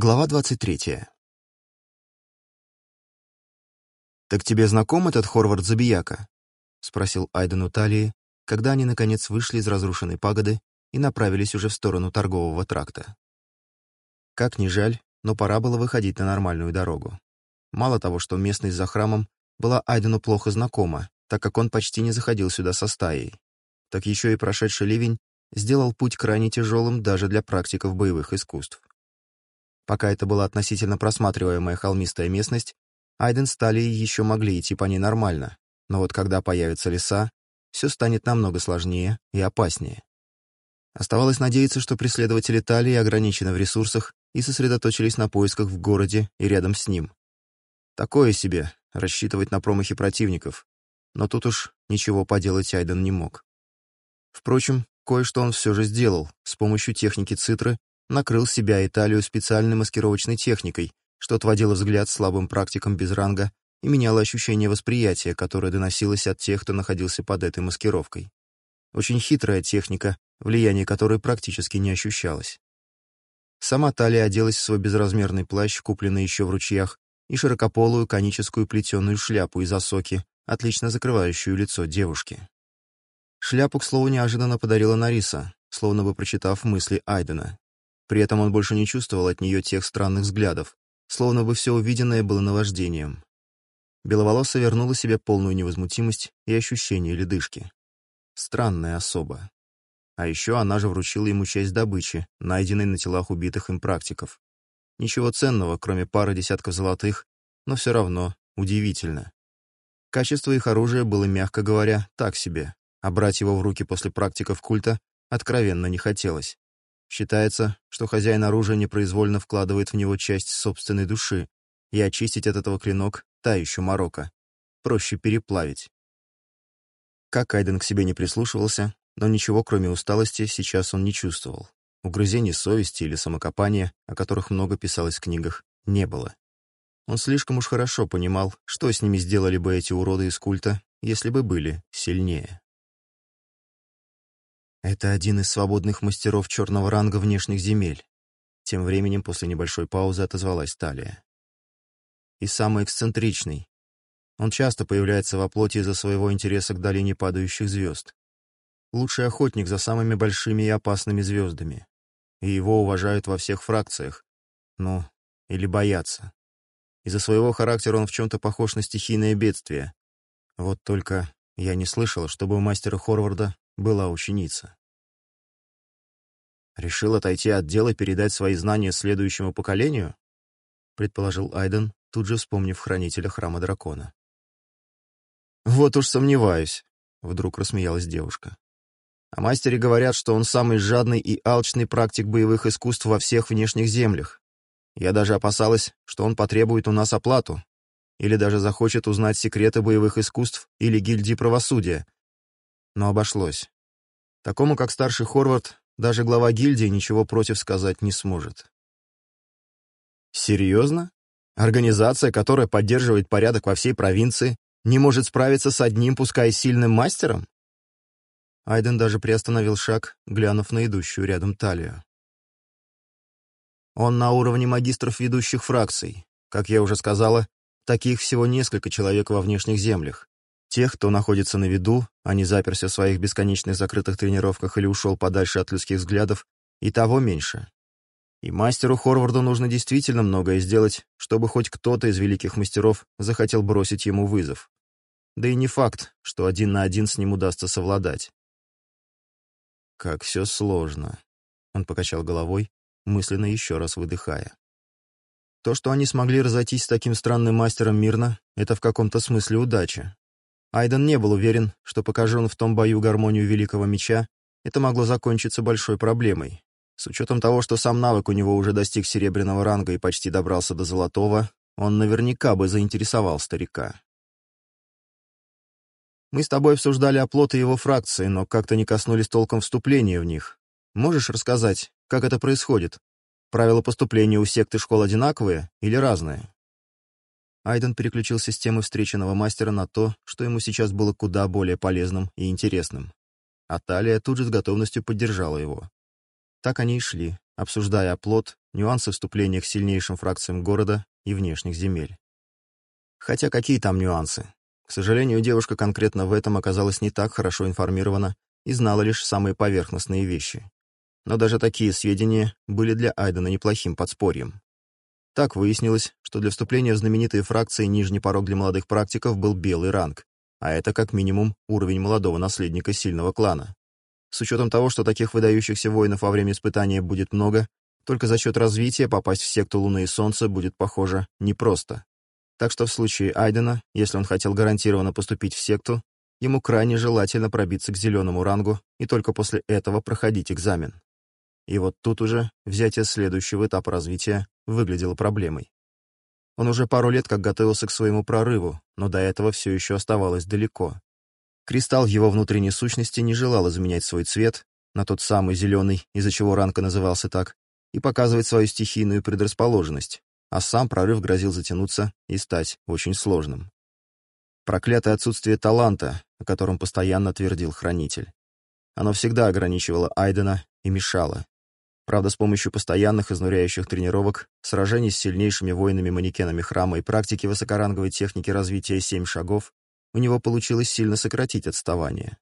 Глава 23. «Так тебе знаком этот Хорвард Забияка?» — спросил Айден у Талии, когда они, наконец, вышли из разрушенной пагоды и направились уже в сторону торгового тракта. Как ни жаль, но пора было выходить на нормальную дорогу. Мало того, что местность за храмом была Айдену плохо знакома, так как он почти не заходил сюда со стаей, так еще и прошедший ливень сделал путь крайне тяжелым даже для практиков боевых искусств. Пока это была относительно просматриваемая холмистая местность, Айден с Талией еще могли идти по ней нормально, но вот когда появятся леса, все станет намного сложнее и опаснее. Оставалось надеяться, что преследователи Талии ограничены в ресурсах и сосредоточились на поисках в городе и рядом с ним. Такое себе, рассчитывать на промахи противников, но тут уж ничего поделать Айден не мог. Впрочем, кое-что он все же сделал с помощью техники цитры накрыл себя и талию специальной маскировочной техникой, что отводило взгляд слабым практикам без ранга и меняло ощущение восприятия, которое доносилось от тех, кто находился под этой маскировкой. Очень хитрая техника, влияние которой практически не ощущалось. Сама талия оделась в свой безразмерный плащ, купленный еще в ручьях, и широкополую коническую плетеную шляпу из осоки, отлично закрывающую лицо девушки. Шляпу, к слову, неожиданно подарила Нариса, словно бы прочитав мысли Айдена. При этом он больше не чувствовал от нее тех странных взглядов, словно бы все увиденное было наваждением. Беловолоса вернула себе полную невозмутимость и ощущение ледышки. Странная особа. А еще она же вручила ему часть добычи, найденной на телах убитых им практиков. Ничего ценного, кроме пары десятков золотых, но все равно удивительно. Качество их оружия было, мягко говоря, так себе, а брать его в руки после практиков культа откровенно не хотелось. Считается, что хозяин оружия непроизвольно вкладывает в него часть собственной души, и очистить от этого клинок — та еще морока. Проще переплавить. Как Айден к себе не прислушивался, но ничего, кроме усталости, сейчас он не чувствовал. Угрызений совести или самокопания, о которых много писалось в книгах, не было. Он слишком уж хорошо понимал, что с ними сделали бы эти уроды из культа, если бы были сильнее. Это один из свободных мастеров черного ранга внешних земель. Тем временем после небольшой паузы отозвалась Талия. И самый эксцентричный. Он часто появляется во плоти из-за своего интереса к долине падающих звезд. Лучший охотник за самыми большими и опасными звездами. И его уважают во всех фракциях. Ну, или боятся. Из-за своего характера он в чем-то похож на стихийное бедствие. Вот только я не слышал, чтобы у мастера Хорварда была ученица. «Решил отойти от дела и передать свои знания следующему поколению?» — предположил Айден, тут же вспомнив хранителя храма дракона. «Вот уж сомневаюсь», — вдруг рассмеялась девушка. «А «О мастере говорят, что он самый жадный и алчный практик боевых искусств во всех внешних землях. Я даже опасалась, что он потребует у нас оплату, или даже захочет узнать секреты боевых искусств или гильдии правосудия, но обошлось. Такому, как старший Хорвард, даже глава гильдии ничего против сказать не сможет. Серьезно? Организация, которая поддерживает порядок во всей провинции, не может справиться с одним, пускай сильным мастером? Айден даже приостановил шаг, глянув на идущую рядом талию. Он на уровне магистров ведущих фракций. Как я уже сказала, таких всего несколько человек во внешних землях. Тех, кто находится на виду, а не заперся в своих бесконечных закрытых тренировках или ушел подальше от людских взглядов, и того меньше. И мастеру Хорварду нужно действительно многое сделать, чтобы хоть кто-то из великих мастеров захотел бросить ему вызов. Да и не факт, что один на один с ним удастся совладать. «Как все сложно», — он покачал головой, мысленно еще раз выдыхая. То, что они смогли разойтись с таким странным мастером мирно, это в каком-то смысле удача. Айден не был уверен, что покажен в том бою гармонию Великого Меча, это могло закончиться большой проблемой. С учетом того, что сам навык у него уже достиг серебряного ранга и почти добрался до золотого, он наверняка бы заинтересовал старика. Мы с тобой обсуждали оплоты его фракции, но как-то не коснулись толком вступления в них. Можешь рассказать, как это происходит? Правила поступления у секты школ одинаковые или разные? Айден переключил систему встреченного мастера на то, что ему сейчас было куда более полезным и интересным. А Талия тут же с готовностью поддержала его. Так они и шли, обсуждая оплот, нюансы вступления к сильнейшим фракциям города и внешних земель. Хотя какие там нюансы? К сожалению, девушка конкретно в этом оказалась не так хорошо информирована и знала лишь самые поверхностные вещи. Но даже такие сведения были для Айдена неплохим подспорьем. Так выяснилось, что для вступления в знаменитые фракции нижний порог для молодых практиков был белый ранг, а это как минимум уровень молодого наследника сильного клана. С учетом того, что таких выдающихся воинов во время испытания будет много, только за счет развития попасть в секту Луны и Солнца будет, похоже, непросто. Так что в случае Айдена, если он хотел гарантированно поступить в секту, ему крайне желательно пробиться к зеленому рангу и только после этого проходить экзамен. И вот тут уже взятие следующего этапа развития выглядело проблемой. Он уже пару лет как готовился к своему прорыву, но до этого все еще оставалось далеко. Кристалл его внутренней сущности не желал изменять свой цвет на тот самый зеленый, из-за чего Ранка назывался так, и показывать свою стихийную предрасположенность, а сам прорыв грозил затянуться и стать очень сложным. Проклятое отсутствие таланта, о котором постоянно твердил Хранитель. Оно всегда ограничивало Айдена и мешало. Правда, с помощью постоянных изнуряющих тренировок, сражений с сильнейшими воинами-манекенами храма и практики высокоранговой техники развития «Семь шагов» у него получилось сильно сократить отставание.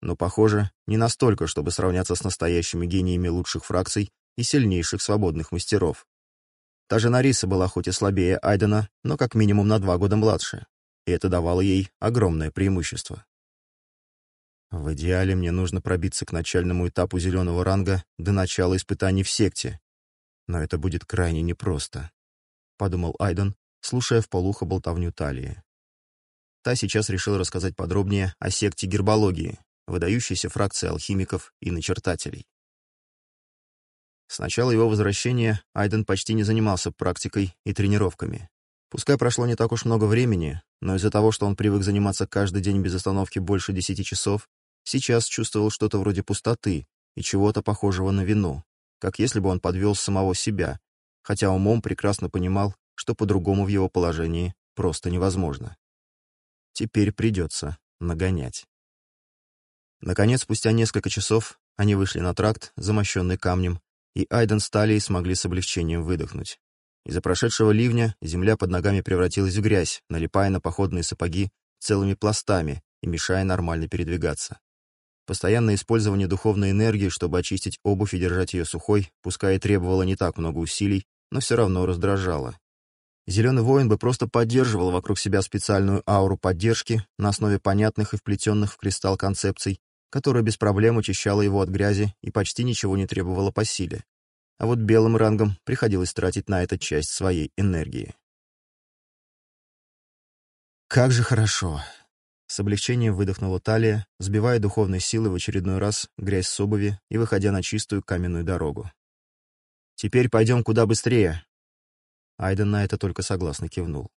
Но, похоже, не настолько, чтобы сравняться с настоящими гениями лучших фракций и сильнейших свободных мастеров. Та же Нариса была хоть и слабее Айдена, но как минимум на два года младше, и это давало ей огромное преимущество. В идеале мне нужно пробиться к начальному этапу зеленого ранга до начала испытаний в секте. Но это будет крайне непросто, — подумал Айден, слушая в полухо болтовню Талии. Та сейчас решила рассказать подробнее о секте гербологии, выдающейся фракции алхимиков и начертателей. С начала его возвращения Айден почти не занимался практикой и тренировками. Пускай прошло не так уж много времени, но из-за того, что он привык заниматься каждый день без остановки больше десяти часов, Сейчас чувствовал что-то вроде пустоты и чего-то похожего на вину, как если бы он подвел самого себя, хотя умом прекрасно понимал, что по-другому в его положении просто невозможно. Теперь придется нагонять. Наконец, спустя несколько часов, они вышли на тракт, замощенный камнем, и Айден Стали и смогли с облегчением выдохнуть. Из-за прошедшего ливня земля под ногами превратилась в грязь, налипая на походные сапоги целыми пластами и мешая нормально передвигаться. Постоянное использование духовной энергии, чтобы очистить обувь и держать ее сухой, пускай и требовало не так много усилий, но все равно раздражало. Зеленый воин бы просто поддерживал вокруг себя специальную ауру поддержки на основе понятных и вплетенных в кристалл концепций, которая без проблем очищала его от грязи и почти ничего не требовала по силе. А вот белым рангом приходилось тратить на это часть своей энергии. Как же хорошо. С облегчением выдохнула талия, сбивая духовной силы в очередной раз грязь с обуви и выходя на чистую каменную дорогу. «Теперь пойдем куда быстрее!» Айден на это только согласно кивнул.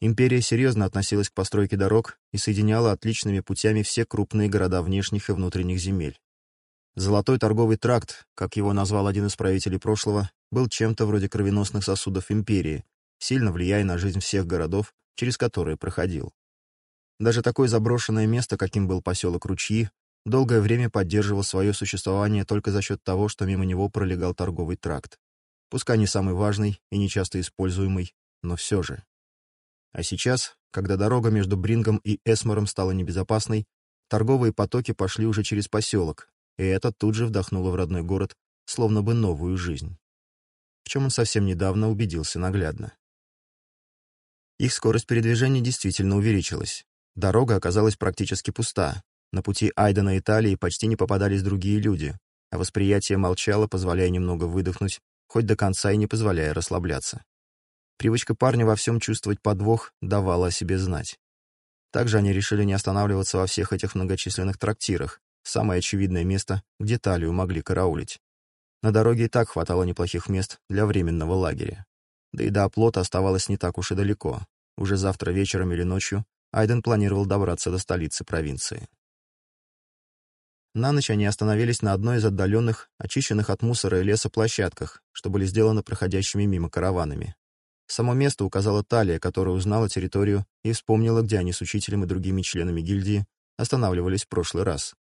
Империя серьезно относилась к постройке дорог и соединяла отличными путями все крупные города внешних и внутренних земель. Золотой торговый тракт, как его назвал один из правителей прошлого, был чем-то вроде кровеносных сосудов империи, сильно влияя на жизнь всех городов, через которые проходил. Даже такое заброшенное место, каким был поселок Ручьи, долгое время поддерживал свое существование только за счет того, что мимо него пролегал торговый тракт. Пускай не самый важный и нечасто используемый, но все же. А сейчас, когда дорога между Брингом и Эсмором стала небезопасной, торговые потоки пошли уже через поселок, и это тут же вдохнуло в родной город, словно бы новую жизнь. В чем он совсем недавно убедился наглядно. Их скорость передвижения действительно увеличилась. Дорога оказалась практически пуста. На пути Айдена и Италии почти не попадались другие люди, а восприятие молчало, позволяя немного выдохнуть, хоть до конца и не позволяя расслабляться. Привычка парня во всем чувствовать подвох давала о себе знать. Также они решили не останавливаться во всех этих многочисленных трактирах, самое очевидное место, где талию могли караулить. На дороге и так хватало неплохих мест для временного лагеря. Да и до оплота оставалось не так уж и далеко. Уже завтра вечером или ночью Айден планировал добраться до столицы провинции. На ночь они остановились на одной из отдаленных, очищенных от мусора и леса площадках, что были сделаны проходящими мимо караванами. Само место указала Талия, которая узнала территорию и вспомнила, где они с учителем и другими членами гильдии останавливались в прошлый раз.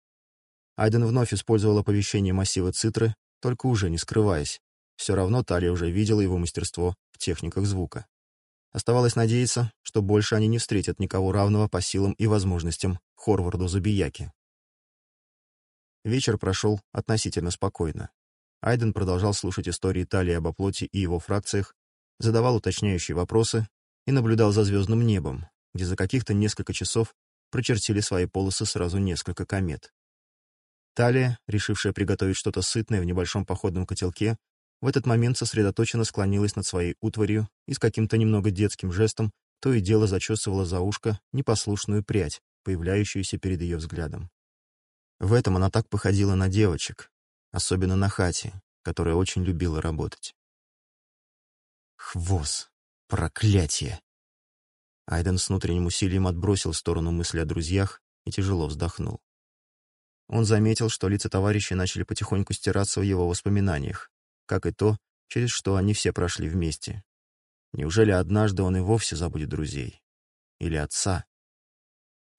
Айден вновь использовал оповещение массива Цитры, только уже не скрываясь. Все равно Талия уже видела его мастерство в техниках звука. Оставалось надеяться, что больше они не встретят никого равного по силам и возможностям Хорварду Забияки. Вечер прошел относительно спокойно. Айден продолжал слушать истории Талии об оплоте и его фракциях, задавал уточняющие вопросы и наблюдал за звездным небом, где за каких-то несколько часов прочертили свои полосы сразу несколько комет. Талия, решившая приготовить что-то сытное в небольшом походном котелке, в этот момент сосредоточенно склонилась над своей утварью и с каким-то немного детским жестом то и дело зачесывала за ушко непослушную прядь, появляющуюся перед ее взглядом. В этом она так походила на девочек, особенно на Хати, которая очень любила работать. Хвост! Проклятие! Айден с внутренним усилием отбросил в сторону мысли о друзьях и тяжело вздохнул. Он заметил, что лица товарищей начали потихоньку стираться в его воспоминаниях, как и то, через что они все прошли вместе. Неужели однажды он и вовсе забудет друзей? Или отца?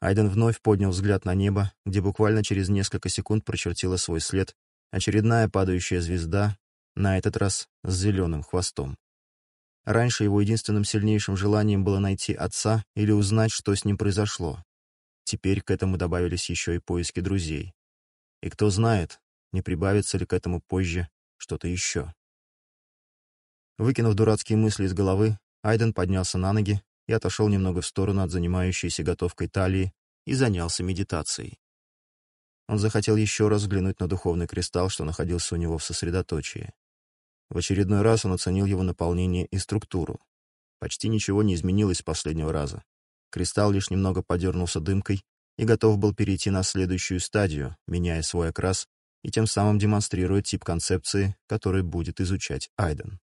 Айден вновь поднял взгляд на небо, где буквально через несколько секунд прочертила свой след очередная падающая звезда, на этот раз с зеленым хвостом. Раньше его единственным сильнейшим желанием было найти отца или узнать, что с ним произошло. Теперь к этому добавились еще и поиски друзей. И кто знает, не прибавится ли к этому позже что-то еще. Выкинув дурацкие мысли из головы, Айден поднялся на ноги и отошел немного в сторону от занимающейся готовкой талии и занялся медитацией. Он захотел еще раз взглянуть на духовный кристалл, что находился у него в сосредоточии. В очередной раз он оценил его наполнение и структуру. Почти ничего не изменилось с последнего раза. Кристалл лишь немного подернулся дымкой и готов был перейти на следующую стадию, меняя свой окрас и тем самым демонстрирует тип концепции, который будет изучать Айден.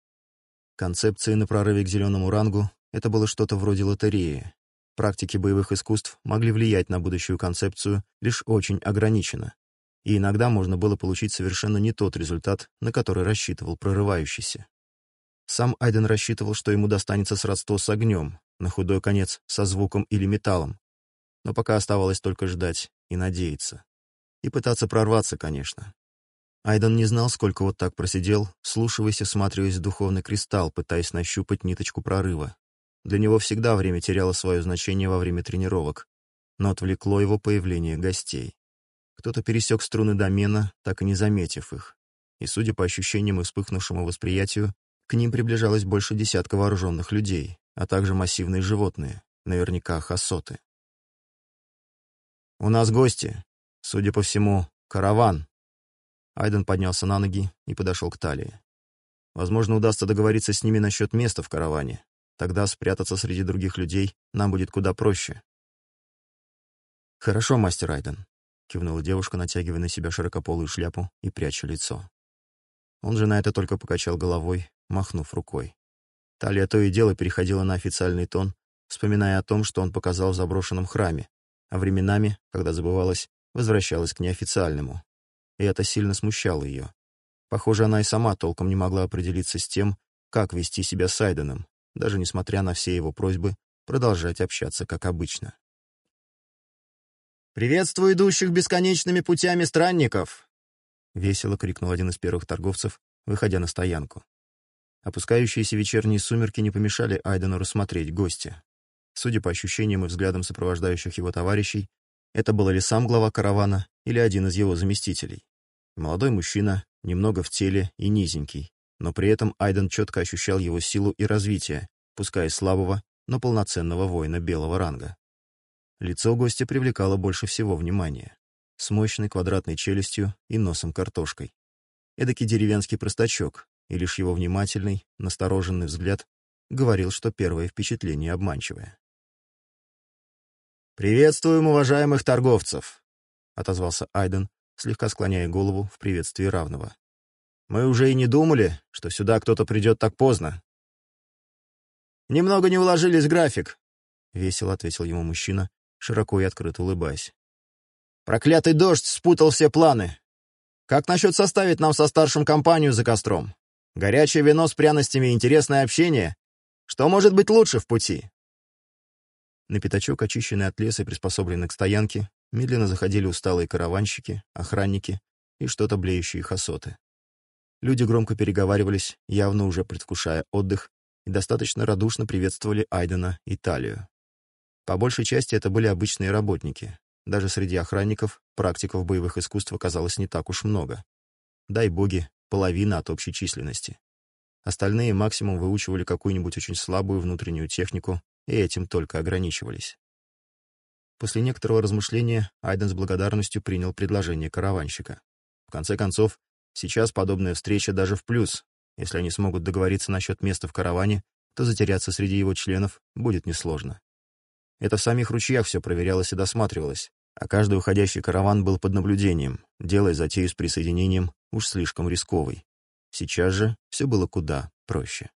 Концепции на прорыве к зеленому рангу — это было что-то вроде лотереи. Практики боевых искусств могли влиять на будущую концепцию лишь очень ограниченно, и иногда можно было получить совершенно не тот результат, на который рассчитывал прорывающийся. Сам Айден рассчитывал, что ему достанется сродство с огнем, на худой конец со звуком или металлом, но пока оставалось только ждать и надеяться. И пытаться прорваться, конечно. Айден не знал, сколько вот так просидел, слушаясь и всматриваясь в духовный кристалл, пытаясь нащупать ниточку прорыва. Для него всегда время теряло свое значение во время тренировок, но отвлекло его появление гостей. Кто-то пересек струны домена, так и не заметив их, и, судя по ощущениям и вспыхнувшему восприятию, к ним приближалось больше десятка вооруженных людей, а также массивные животные, наверняка хасоты. «У нас гости», Судя по всему, караван. Айден поднялся на ноги и подошел к талии. Возможно, удастся договориться с ними насчет места в караване. Тогда спрятаться среди других людей нам будет куда проще. «Хорошо, мастер Айден», — кивнула девушка, натягивая на себя широкополую шляпу и пряча лицо. Он же на это только покачал головой, махнув рукой. Талия то и дело переходила на официальный тон, вспоминая о том, что он показал в заброшенном храме, а временами, когда забывалось, возвращалась к неофициальному. И это сильно смущало ее. Похоже, она и сама толком не могла определиться с тем, как вести себя с Айденом, даже несмотря на все его просьбы продолжать общаться как обычно. «Приветствую идущих бесконечными путями странников!» — весело крикнул один из первых торговцев, выходя на стоянку. Опускающиеся вечерние сумерки не помешали Айдену рассмотреть гостя. Судя по ощущениям и взглядам сопровождающих его товарищей, это был ли сам глава каравана, или один из его заместителей. Молодой мужчина, немного в теле и низенький, но при этом Айден четко ощущал его силу и развитие, пускай слабого, но полноценного воина белого ранга. Лицо гостя привлекало больше всего внимания, с мощной квадратной челюстью и носом-картошкой. Эдакий деревенский простачок, и лишь его внимательный, настороженный взгляд говорил, что первое впечатление обманчивое. «Приветствуем уважаемых торговцев», — отозвался Айден, слегка склоняя голову в приветствии равного. «Мы уже и не думали, что сюда кто-то придет так поздно». «Немного не уложились в график», — весело ответил ему мужчина, широко и открыто улыбаясь. «Проклятый дождь спутал все планы. Как насчет составить нам со старшим компанию за костром? Горячее вино с пряностями и интересное общение. Что может быть лучше в пути?» На пятачок, очищенный от леса и приспособленный к стоянке, медленно заходили усталые караванщики, охранники и что-то блеющие хасоты. Люди громко переговаривались, явно уже предвкушая отдых, и достаточно радушно приветствовали Айдена и Талию. По большей части это были обычные работники. Даже среди охранников практиков боевых искусств оказалось не так уж много. Дай боги, половина от общей численности. Остальные максимум выучивали какую-нибудь очень слабую внутреннюю технику и этим только ограничивались. После некоторого размышления Айден с благодарностью принял предложение караванщика. В конце концов, сейчас подобная встреча даже в плюс. Если они смогут договориться насчет места в караване, то затеряться среди его членов будет несложно. Это в самих ручьях все проверялось и досматривалось, а каждый уходящий караван был под наблюдением, делая затею с присоединением уж слишком рисковой. Сейчас же все было куда проще.